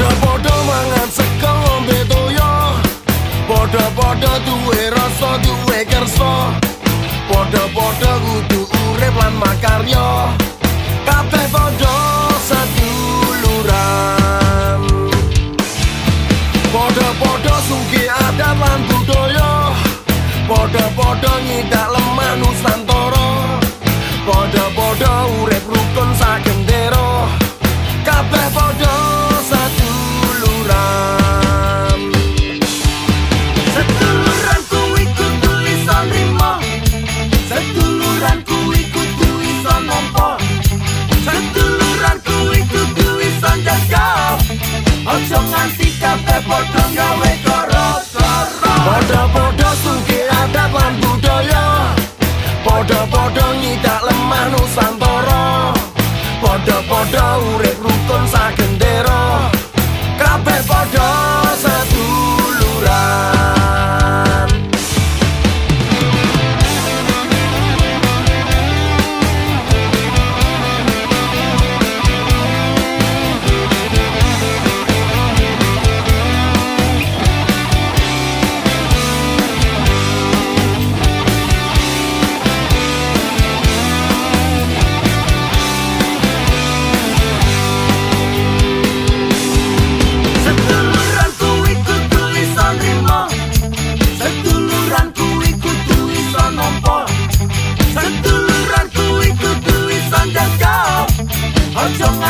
Podo-podo mangan sego toyo Podo-podo duwe rasa duwe kerso, Podo-podo kudu urip lan makarya Kabeh podo saduluran Podo-podo sugih adat lan budaya Podo-podo nyidak lemah nusantara kape Podo podo Podo-podo Podo-podo suki adat lemah urip rukun sagendera Kape podo satu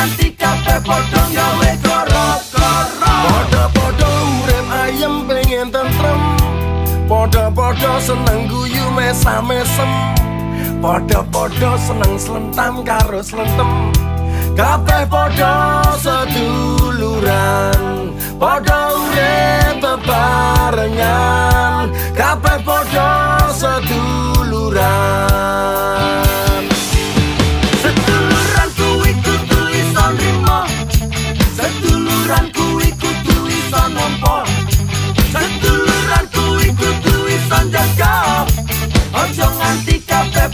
romantika podo gawe koro-koro Podo-podo urem ayem pengen tentrem Podo-podo seneng guyu mesam sem Podo-podo seneng selentam karo selentem Kabeh podo seduluran Podo urem bebarengan Kabeh